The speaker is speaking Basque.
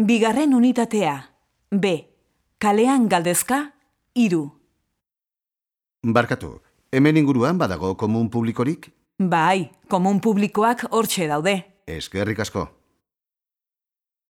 Bigarren unitatea. B. Kalean galdezka, iru. Barkatu, hemen inguruan badago komun publikorik? Bai, komun publikoak hortxe daude. Eskerrik asko.